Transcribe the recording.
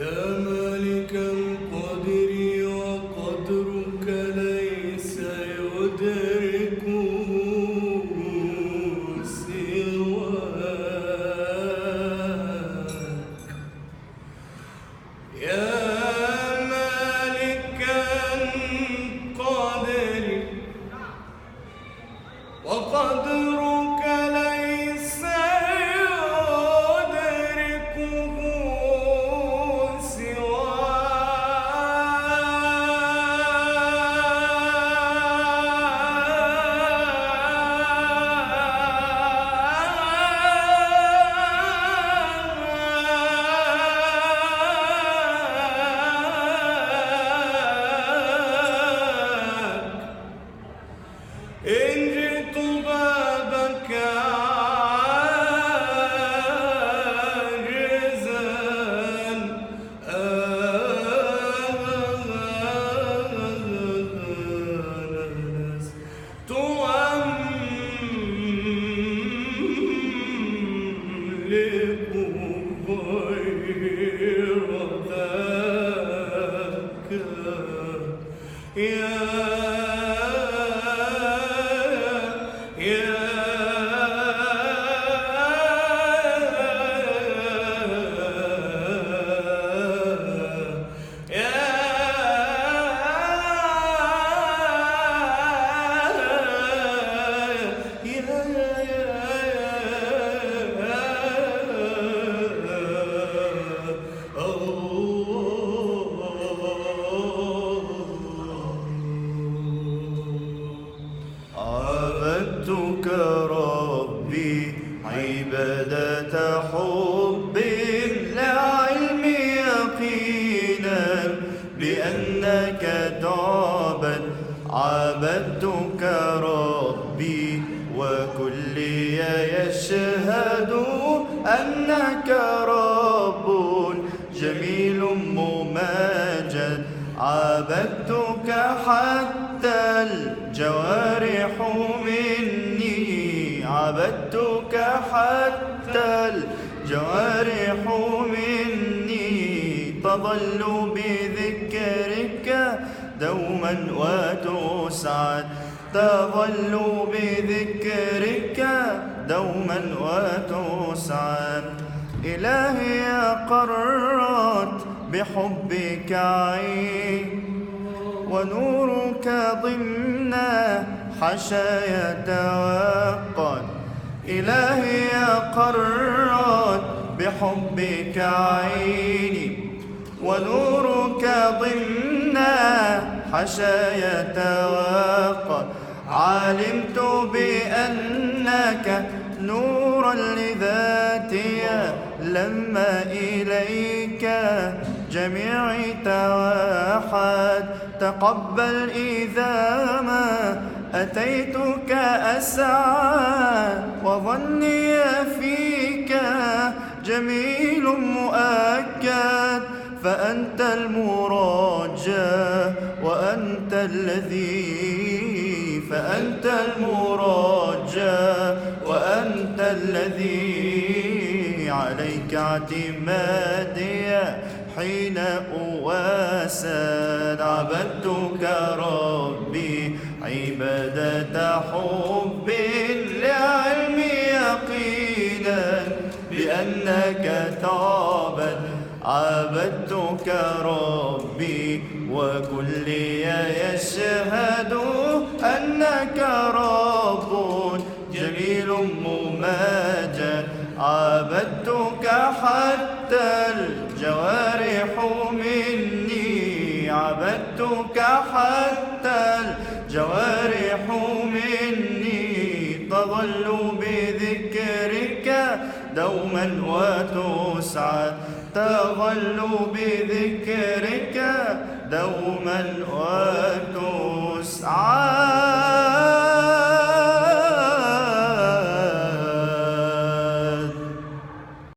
يا مالك القدر يا ربي عبادة حب لعلم يقينا بأنك تعبد عبدتك ربي وكلي يشهد أنك رب جميل مماجد عبدتك حتى الجوارح عبدتك حتى الجوارح مني تظل بذكرك دوما وتسعد. تظل بذكرك دوما وتسعد. إلهي قرت بحبك عين ونورك ضمن حشايا توقد. إلهي قرت بحبك عيني ونورك ضمن حشايا توقد علمت بأنك نورا لذاتي لما إليك جميع تواحد تقبل إذا ما أتيتك أسعى. وظني فيك جميل مؤكد فأنت المرجى وأنت الذي فأنت المرجى وأنت الذي عليك اعتمادي حين أواسد عبدتك ربي عبادة حب تعبد عبدتك ربي وكلي يشهد أنك رب جميل مماجد. عبدتك حتى الجوارح مني عبدتك حتى الجوارح دوما وتسعد تظل بذكرك دوما وتسعد